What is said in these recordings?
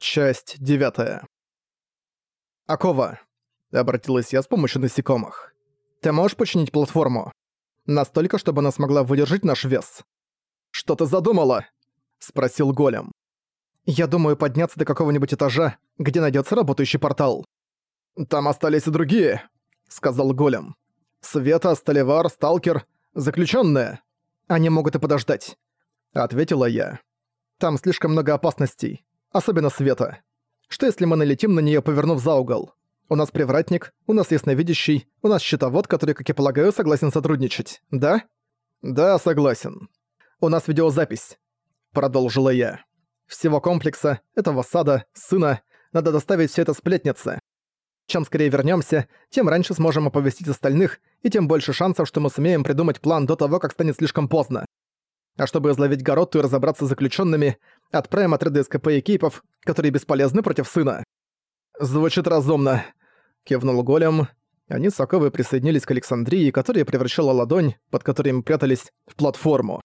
Часть девятая. «Акова», — обратилась я с помощью насекомых. «Ты можешь починить платформу? Настолько, чтобы она смогла выдержать наш вес». «Что ты задумала?» — спросил голем. «Я думаю подняться до какого-нибудь этажа, где найдется работающий портал». «Там остались и другие», — сказал голем. «Света, Сталевар, Сталкер, заключенные. Они могут и подождать», — ответила я. «Там слишком много опасностей. Особенно света. Что если мы налетим на неё, повернув за угол? У нас привратник, у нас ясновидящий, у нас щитовод, который, как я полагаю, согласен сотрудничать, да? Да, согласен. У нас видеозапись. Продолжила я. Всего комплекса, этого сада, сына, надо доставить всё это сплетнице. Чем скорее вернёмся, тем раньше сможем оповестить остальных, и тем больше шансов, что мы сумеем придумать план до того, как станет слишком поздно. А чтобы изловить Гаротту и разобраться с заключенными, отправим отряды СКП и которые бесполезны против сына». «Звучит разумно», — кивнул Голем. Они с Оковой присоединились к Александрии, которая превращала ладонь, под которой мы прятались, в платформу.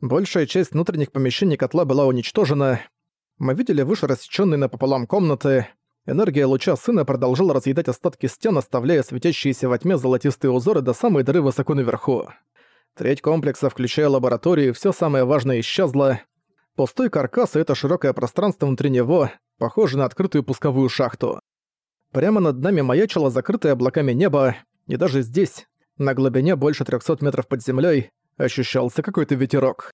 Большая часть внутренних помещений котла была уничтожена. Мы видели выше рассечённые напополам комнаты. Энергия луча сына продолжала разъедать остатки стен, оставляя светящиеся во тьме золотистые узоры до самой дыры высоко наверху. Треть комплекса, включая лабораторию, все самое важное исчезло. Пустой каркас и это широкое пространство внутри него, похоже на открытую пусковую шахту. Прямо над нами маячило закрытое облаками небо, и даже здесь, на глубине больше 300 метров под землей, ощущался какой-то ветерок.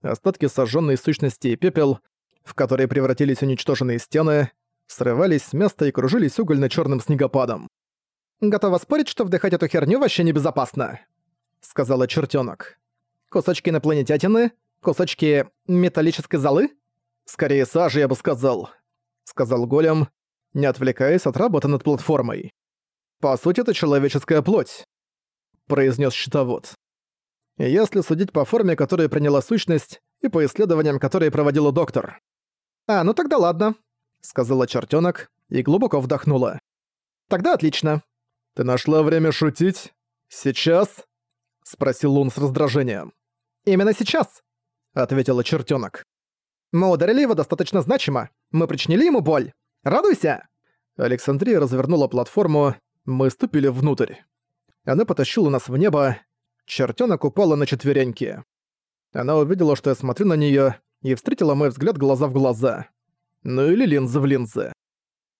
Остатки сожженной сущности и пепел, в которые превратились уничтоженные стены, срывались с места и кружились угольно черным снегопадом. «Готова спорить, что вдыхать эту херню вообще небезопасно», — сказала чертенок. «Кусочки инопланетятины? Кусочки металлической золы?» «Скорее сажи, я бы сказал», — сказал голем, не отвлекаясь от работы над платформой. «По сути, это человеческая плоть», — произнес щитовод. «Если судить по форме, которую приняла сущность, и по исследованиям, которые проводила доктор». «А, ну тогда ладно», — сказала чертенок и глубоко вдохнула. «Тогда отлично». «Ты нашла время шутить? Сейчас?» Спросил он с раздражением. «Именно сейчас», — ответила чертенок. «Мы ударили его достаточно значимо. Мы причинили ему боль. Радуйся!» Александрия развернула платформу, мы ступили внутрь. Она потащила нас в небо, чертенок упала на четвереньки. Она увидела, что я смотрю на нее, и встретила мой взгляд глаза в глаза. Ну или линзы в линзы.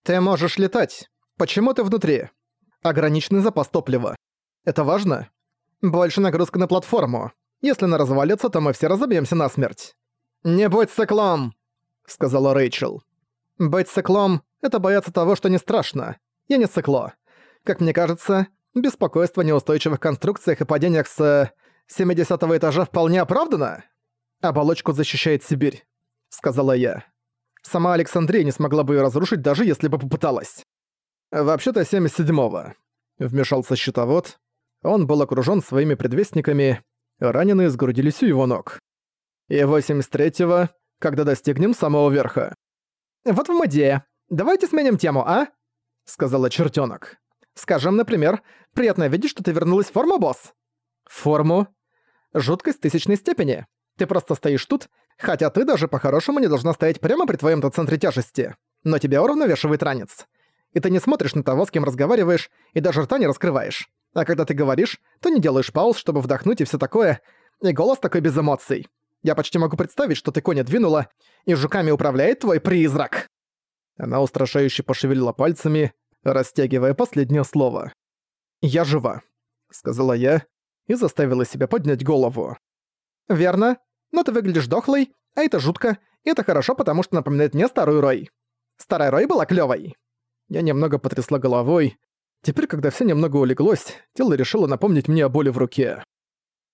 «Ты можешь летать. Почему ты внутри?» «Ограниченный запас топлива. Это важно?» Больше нагрузка на платформу. Если она развалится, то мы все разобьемся насмерть. «Не будь циклом!» — сказала Рэйчел. «Быть циклом — это бояться того, что не страшно. Я не цикло. Как мне кажется, беспокойство о неустойчивых конструкциях и падениях с 70 этажа вполне оправдано. Оболочку защищает Сибирь», — сказала я. Сама Александрия не смогла бы ее разрушить, даже если бы попыталась. «Вообще-то 77-го», — вмешался щитовод, он был окружён своими предвестниками, раненые сгрудились у его ног. И 83-го, когда достигнем самого верха. «Вот вам идея. Давайте сменим тему, а?» — сказала чертёнок. «Скажем, например, приятно видеть, что ты вернулась в форму, босс». «Форму?» «Жуткость тысячной степени. Ты просто стоишь тут, хотя ты даже по-хорошему не должна стоять прямо при твоем-то центре тяжести. Но тебя уравновешивает ранец. И ты не смотришь на того, с кем разговариваешь, и даже рта не раскрываешь. А когда ты говоришь, то не делаешь пауз, чтобы вдохнуть и все такое, и голос такой без эмоций. Я почти могу представить, что ты коня двинула, и жуками управляет твой призрак». Она устрашающе пошевелила пальцами, растягивая последнее слово. «Я жива», — сказала я и заставила себя поднять голову. «Верно. Но ты выглядишь дохлой, а это жутко, и это хорошо, потому что напоминает мне старую Рой. Старая Рой была клёвой». Я немного потрясла головой, Теперь, когда все немного улеглось, тело решило напомнить мне о боли в руке.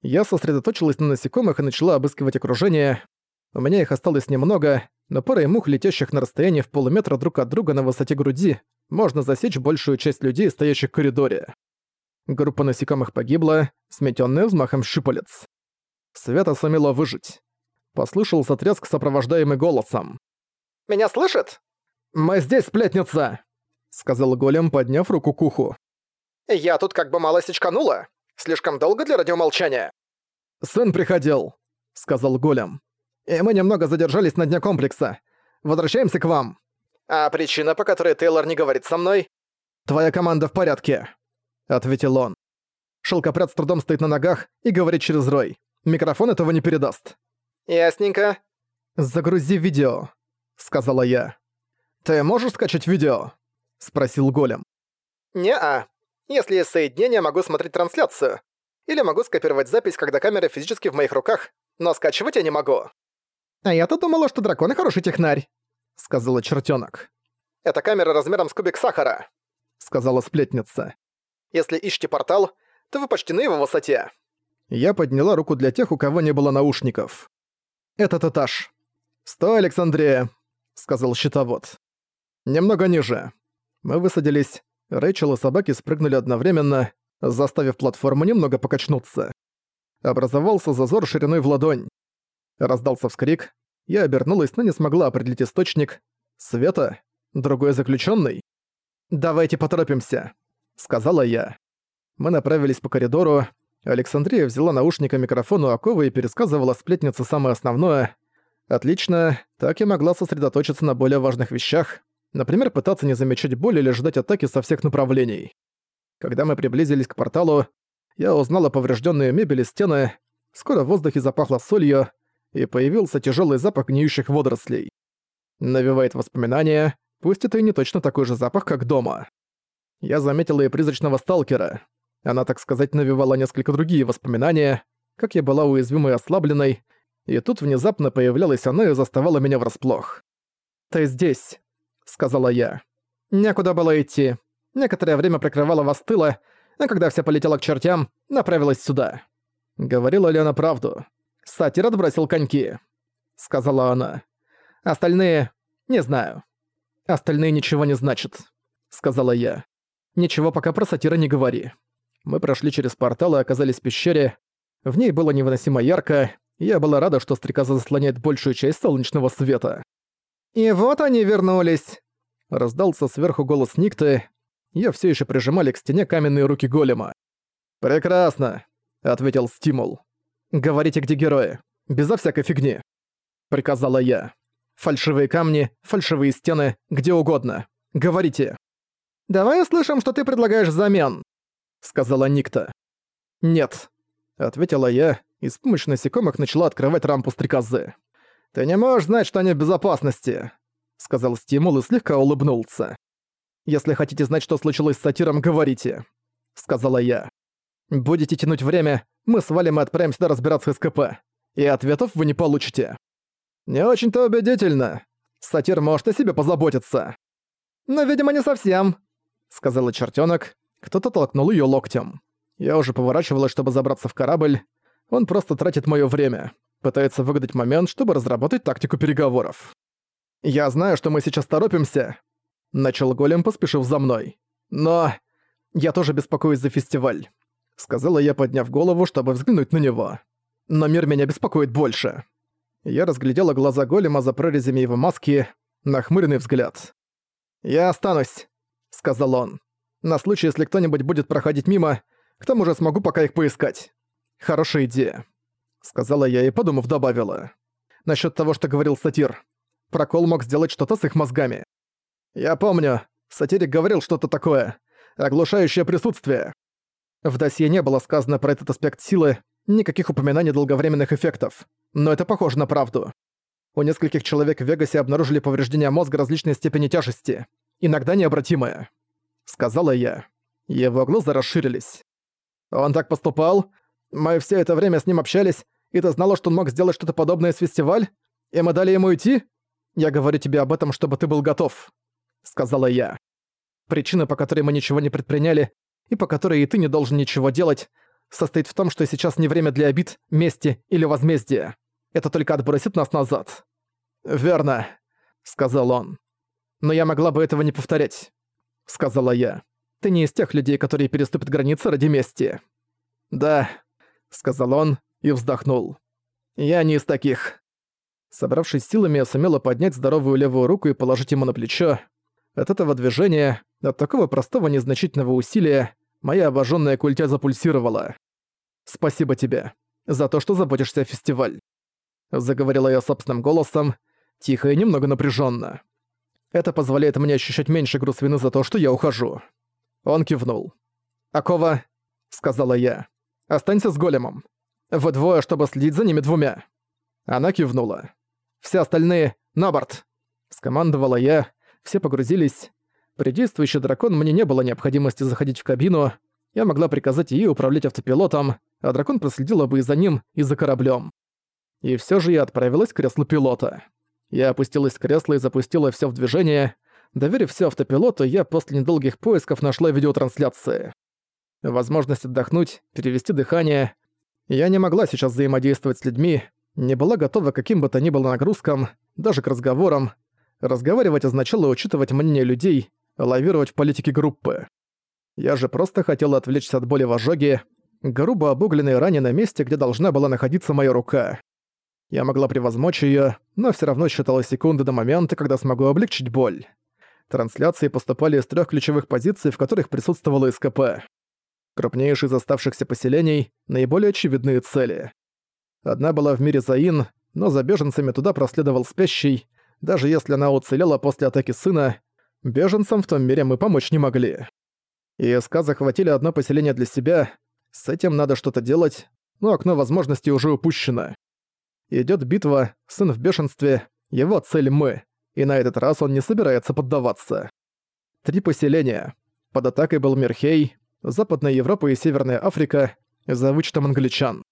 Я сосредоточилась на насекомых и начала обыскивать окружение. У меня их осталось немного, но парой мух, летящих на расстоянии в полуметра друг от друга на высоте груди, можно засечь большую часть людей, стоящих в коридоре. Группа насекомых погибла, сметённая взмахом щупалец. Света сумела выжить. Послышался треск, сопровождаемый голосом. «Меня слышит?» «Мы здесь, сплетница!» Сказал голем, подняв руку к уху. «Я тут как бы мало сечканула. Слишком долго для радиомолчания». «Сын приходил», — сказал голем. «И мы немного задержались на дне комплекса. Возвращаемся к вам». «А причина, по которой Тейлор не говорит со мной?» «Твоя команда в порядке», — ответил он. Шелкопряд с трудом стоит на ногах и говорит через рой. Микрофон этого не передаст. «Ясненько». «Загрузи видео», — сказала я. «Ты можешь скачать видео?» — спросил Голем. «Не-а. Если есть соединение, могу смотреть трансляцию. Или могу скопировать запись, когда камера физически в моих руках, но скачивать я не могу». «А я-то думала, что дракон хороший технарь», — сказала чертенок. «Это камера размером с кубик сахара», — сказала сплетница. «Если ищете портал, то вы почти на его высоте». Я подняла руку для тех, у кого не было наушников. «Этот этаж». «Стой, Александрия», — сказал щитовод. «Немного ниже». Мы высадились. Рэйчел и собаки спрыгнули одновременно, заставив платформу немного покачнуться. Образовался зазор шириной в ладонь. Раздался вскрик. Я обернулась, но не смогла определить источник. Света? Другой заключенный? «Давайте поторопимся», — сказала я. Мы направились по коридору. Александрия взяла наушника микрофон у оковы и пересказывала сплетнице самое основное. Отлично, так я могла сосредоточиться на более важных вещах, например, пытаться не замечать боль или ждать атаки со всех направлений. Когда мы приблизились к порталу, я узнала поврежденные мебели стены, скоро в воздухе запахло солью, и появился тяжелый запах гниющих водорослей. Навевает воспоминания, пусть это и не точно такой же запах, как дома. Я заметила и призрачного сталкера. Она, так сказать, навевала несколько другие воспоминания, как я была уязвимой и ослабленной, и тут внезапно появлялась она и заставала меня врасплох. «Ты здесь», — сказала я. «Некуда было идти. Некоторое время прикрывала вас тыла, а когда все полетело к чертям, направилась сюда». Говорила ли она правду? Сатир отбросил коньки, сказала она. Остальные... не знаю. Остальные ничего не значат, сказала я. Ничего пока про сатира не говори. Мы прошли через портал и оказались в пещере. В ней было невыносимо ярко, я была рада, что стрекоза заслоняет большую часть солнечного света. «И вот они вернулись!» Раздался сверху голос Никты. Я все еще прижимали к стене каменные руки голема. «Прекрасно!» — ответил Стимул. «Говорите, где герои. Безо всякой фигни», — приказала я. «Фальшивые камни, фальшивые стены, где угодно. Говорите». «Давай услышим, что ты предлагаешь взамен», — сказала Никта. «Нет», — ответила я, и с помощью насекомых начала открывать рампу стрекозы. «Ты не можешь знать, что они в безопасности», — сказал Стимул и слегка улыбнулся. «Если хотите знать, что случилось с сатиром, говорите», — сказала я. «Будете тянуть время, мы свалим и отправимся разбираться с КП. И ответов вы не получите. Не очень-то убедительно. Сатир может о себе позаботиться. Но, видимо, не совсем, сказала чертенок. Кто-то толкнул ее локтем. Я уже поворачивалась, чтобы забраться в корабль. Он просто тратит мое время. Пытается выгадать момент, чтобы разработать тактику переговоров. «Я знаю, что мы сейчас торопимся», — начал Голем, поспешив за мной. «Но я тоже беспокоюсь за фестиваль. — сказала я, подняв голову, чтобы взглянуть на него. «Но мир меня беспокоит больше». Я разглядела глаза голема за прорезями его маски, нахмуренный взгляд. «Я останусь», — сказал он. «На случай, если кто-нибудь будет проходить мимо, к тому же смогу пока их поискать». «Хорошая идея», — сказала я и, подумав, добавила. Насчёт того, что говорил сатир. Прокол мог сделать что-то с их мозгами. «Я помню, сатирик говорил что-то такое. Оглушающее присутствие. В досье не было сказано про этот аспект силы, никаких упоминаний долговременных эффектов. Но это похоже на правду. У нескольких человек в Вегасе обнаружили повреждения мозга различной степени тяжести, иногда необратимые. Сказала я. Его глаза расширились. Он так поступал? Мы все это время с ним общались, и ты знала, что он мог сделать что-то подобное с фестиваль? И мы дали ему идти? Я говорю тебе об этом, чтобы ты был готов. Сказала я. Причина, по которой мы ничего не предприняли, и по которой и ты не должен ничего делать, состоит в том, что сейчас не время для обид, мести или возмездия. Это только отбросит нас назад». «Верно», — сказал он. «Но я могла бы этого не повторять», — сказала я. «Ты не из тех людей, которые переступят границы ради мести». «Да», — сказал он и вздохнул. «Я не из таких». Собравшись силами, я сумела поднять здоровую левую руку и положить ему на плечо. От этого движения, от такого простого незначительного усилия, моя обожженная культя запульсировала. «Спасибо тебе за то, что заботишься о фестиваль», — заговорила я собственным голосом, тихо и немного напряженно. Это позволяет мне ощущать меньше груз вины за то, что я ухожу». Он кивнул. «Акова», — сказала я, — «останься с големом. Вы двое, чтобы следить за ними двумя». Она кивнула. «Все остальные — на борт!» Скомандовала я, все погрузились. При действующий дракон мне не было необходимости заходить в кабину, я могла приказать ей управлять автопилотом, а дракон проследила бы и за ним, и за кораблем. И все же я отправилась к креслу пилота. Я опустилась в кресло и запустила все в движение. Доверив все автопилоту, я после недолгих поисков нашла видеотрансляции. Возможность отдохнуть, перевести дыхание. Я не могла сейчас взаимодействовать с людьми, не была готова к каким бы то ни было нагрузкам, даже к разговорам. Разговаривать означало учитывать мнение людей, лавировать в политике группы. Я же просто хотела отвлечься от боли в ожоге, грубо обугленной ране на месте, где должна была находиться моя рука. Я могла превозмочь её, но всё равно считала секунды до момента, когда смогу облегчить боль. Трансляции поступали из трёх ключевых позиций, в которых присутствовало СКП. Крупнейшие из оставшихся поселений, наиболее очевидные цели. Одна была в мире Заин, но за беженцами туда проследовал спящий. Даже если она уцелела после атаки сына, беженцам в том мире мы помочь не могли. И СК захватили одно поселение для себя, с этим надо что-то делать, но окно возможностей уже упущено. Идёт битва, сын в бешенстве, его цель мы, и на этот раз он не собирается поддаваться. Три поселения. Под атакой был Мирхей, Западная Европа и Северная Африка, за вычетом англичан.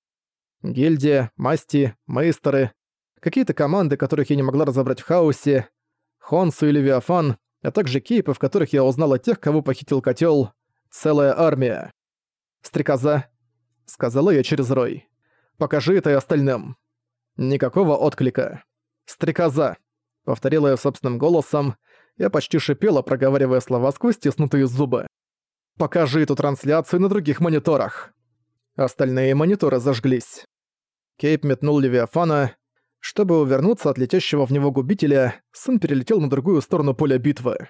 Гильдия, масти, мейстеры, какие-то команды, которых я не могла разобрать в хаосе, Хонсу и Левиафан, а также кейпы, в которых я узнала тех, кого похитил котел, целая армия. «Стрекоза», — сказала я через рой. «Покажи это и остальным». Никакого отклика. «Стрекоза», — повторила я собственным голосом. Я почти шипела, проговаривая слова сквозь стиснутые зубы. «Покажи эту трансляцию на других мониторах». Остальные мониторы зажглись. Кейп метнул Левиафана. Чтобы увернуться от летящего в него губителя, сын перелетел на другую сторону поля битвы.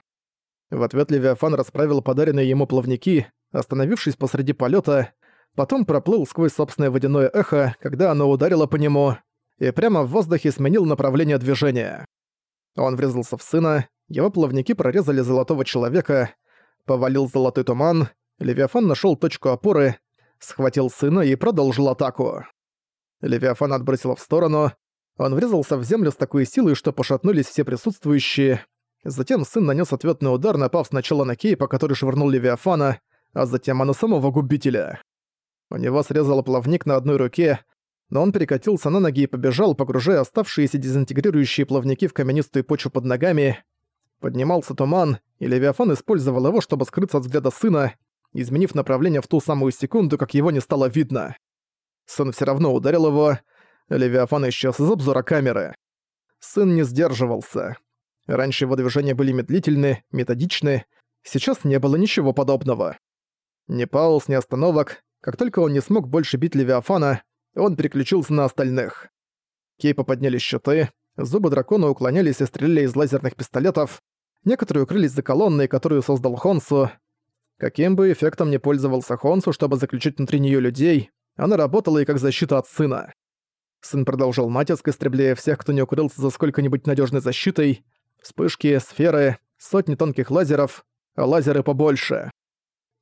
В ответ Левиафан расправил подаренные ему плавники, остановившись посреди полета, потом проплыл сквозь собственное водяное эхо, когда оно ударило по нему, и прямо в воздухе сменил направление движения. Он врезался в сына, его плавники прорезали золотого человека, повалил золотой туман, Левиафан нашел точку опоры, схватил сына и продолжил атаку. Левиафан отбросил в сторону, он врезался в землю с такой силой, что пошатнулись все присутствующие. Затем сын нанес ответный удар, напав сначала на Кейпа, который швырнул Левиафана, а затем на самого губителя. У него срезал плавник на одной руке, но он перекатился на ноги и побежал, погружая оставшиеся дезинтегрирующие плавники в каменистую почву под ногами. Поднимался туман, и Левиафан использовал его, чтобы скрыться от взгляда сына, изменив направление в ту самую секунду, как его не стало видно. Сын все равно ударил его, Левиафан исчез из обзора камеры. Сын не сдерживался. Раньше его движения были медлительны, методичны, сейчас не было ничего подобного. Ни пауз, ни остановок. Как только он не смог больше бить Левиафана, он переключился на остальных. Кейпа подняли щиты, зубы дракона уклонялись и стреляли из лазерных пистолетов, некоторые укрылись за колонной, которую создал Хонсу. Каким бы эффектом ни пользовался Хонсу, чтобы заключить внутри нее людей, она работала и как защита от сына. Сын продолжил натиск, истребляя всех, кто не укрылся за сколько-нибудь надежной защитой. Вспышки, сферы, сотни тонких лазеров, а лазеры побольше.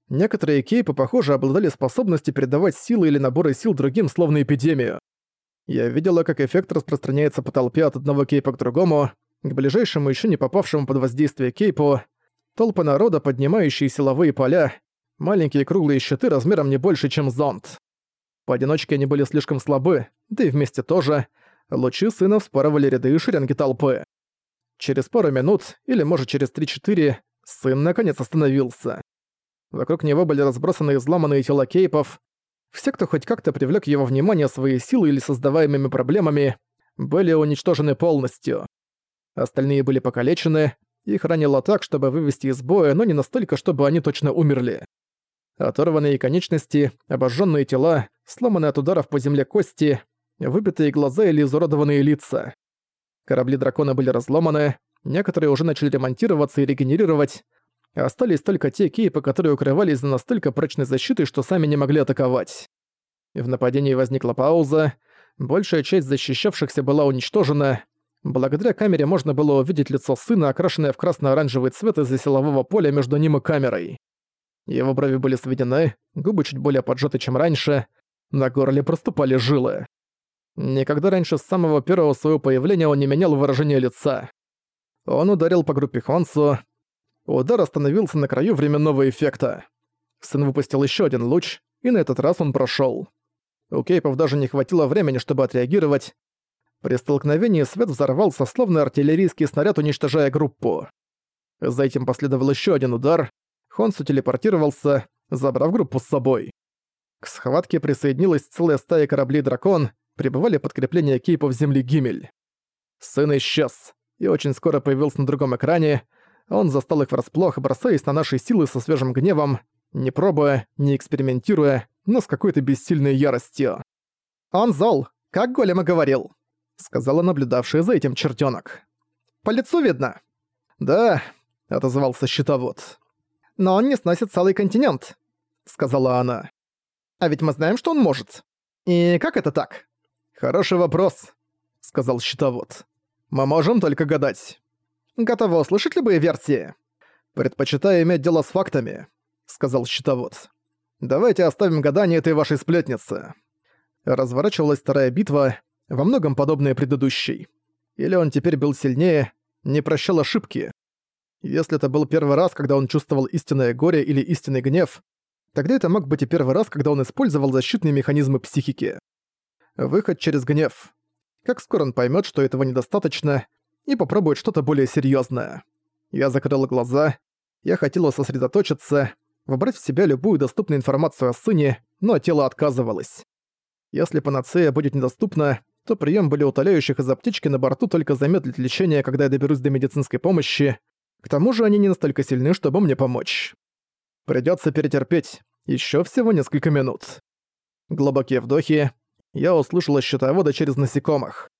Некоторые кейпы, похоже, обладали способностью передавать силы или наборы сил другим, словно эпидемию. Я видела, как эффект распространяется по толпе от одного кейпа к другому, к ближайшему еще не попавшему под воздействие кейпу, толпы народа, поднимающие силовые поля, маленькие круглые щиты размером не больше, чем зонт. Поодиночке они были слишком слабы, да и вместе тоже. Лучи сына вспарывали ряды и шеренги толпы. Через пару минут, или может через 3-4, сын наконец остановился. Вокруг него были разбросаны изломанные тела кейпов. Все, кто хоть как-то привлек его внимание своей силой или создаваемыми проблемами, были уничтожены полностью. Остальные были покалечены, их ранило так, чтобы вывести из боя, но не настолько, чтобы они точно умерли. Оторванные конечности, обожженные тела, сломанные от ударов по земле кости, выбитые глаза или изуродованные лица. Корабли дракона были разломаны, некоторые уже начали ремонтироваться и регенерировать, остались только те кейпы, которые укрывались за настолько прочной защитой, что сами не могли атаковать. В нападении возникла пауза, большая часть защищавшихся была уничтожена, Благодаря камере можно было увидеть лицо сына, окрашенное в красно-оранжевый цвет из-за силового поля между ним и камерой. Его брови были сведены, губы чуть более поджаты, чем раньше, на горле проступали жилы. Никогда раньше с самого первого своего появления он не менял выражение лица. Он ударил по группе Хонсу. Удар остановился на краю временного эффекта. Сын выпустил еще один луч, и на этот раз он прошел. У Кейпов даже не хватило времени, чтобы отреагировать. При столкновении свет взорвался, словно артиллерийский снаряд, уничтожая группу. За этим последовал еще один удар. Хонсу телепортировался, забрав группу с собой. К схватке присоединилась целая стая кораблей «Дракон», прибывали подкрепления Кейпов земли Гимель. Сын исчез, и очень скоро появился на другом экране. Он застал их врасплох, бросаясь на наши силы со свежим гневом, не пробуя, не экспериментируя, но с какой-то бессильной яростью. «Он зол, как Голем и говорил», — сказала наблюдавшая за этим чертёнок. «По лицу видно». «Да», — отозвался щитовод. «Но он не сносит целый континент», — сказала она. «А ведь мы знаем, что он может. И как это так?» «Хороший вопрос», — сказал щитовод. «Мы можем только гадать». «Готовы услышать любые версии?» «Предпочитаю иметь дело с фактами», — сказал щитовод. Давайте оставим гадание этой вашей сплетницы. Разворачивалась вторая битва, во многом подобная предыдущей. Или он теперь был сильнее, не прощал ошибки. Если это был первый раз, когда он чувствовал истинное горе или истинный гнев, тогда это мог быть и первый раз, когда он использовал защитные механизмы психики. Выход через гнев. Как скоро он поймет, что этого недостаточно, и попробует что-то более серьезное. Я закрыла глаза, я хотела сосредоточиться, вобрать в себя любую доступную информацию о сыне, но тело отказывалось. Если панацея будет недоступна, то прием болеутоляющих из аптечки на борту только замедлит лечение, когда я доберусь до медицинской помощи. К тому же они не настолько сильны, чтобы мне помочь. Придется перетерпеть еще всего несколько минут. Глубокие вдохи. Я услышала счетовода через насекомых.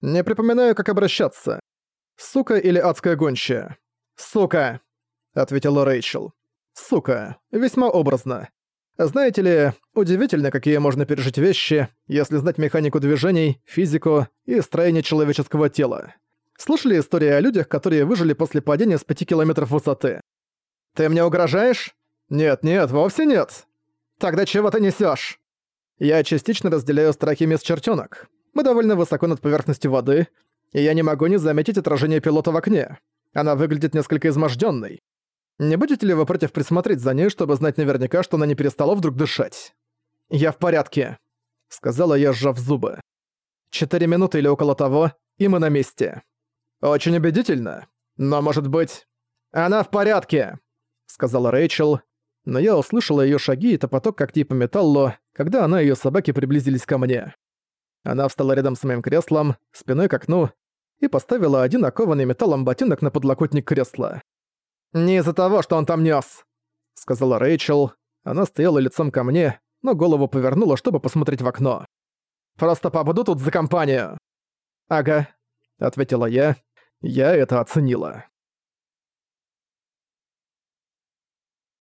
Не припоминаю, как обращаться. Сука или адская гончая? Сука, ответила Рэйчел. Сука, весьма образно. Знаете ли, удивительно, какие можно пережить вещи, если знать механику движений, физику и строение человеческого тела. Слышали истории о людях, которые выжили после падения с 5 километров высоты? Ты мне угрожаешь? Нет, нет, вовсе нет. Тогда чего ты несешь? Я частично разделяю страхи мисс Чертёнок. Мы довольно высоко над поверхностью воды, и я не могу не заметить отражение пилота в окне. Она выглядит несколько измождённой. Не будете ли вы против присмотреть за ней, чтобы знать наверняка, что она не перестала вдруг дышать? Я в порядке, сказала я, сжав зубы. Четыре минуты или около того, и мы на месте. Очень убедительно. Но, может быть... Она в порядке, сказала Рэйчел, но я услышала её шаги и топоток когтей по металлу, когда она и её собаки приблизились ко мне. Она встала рядом с моим креслом, спиной к окну, и поставила один окованный металлом ботинок на подлокотник кресла. «Не из-за того, что он там нёс», — сказала Рэйчел. Она стояла лицом ко мне, но голову повернула, чтобы посмотреть в окно. «Просто побуду тут за компанию». «Ага», — ответила я. Я это оценила.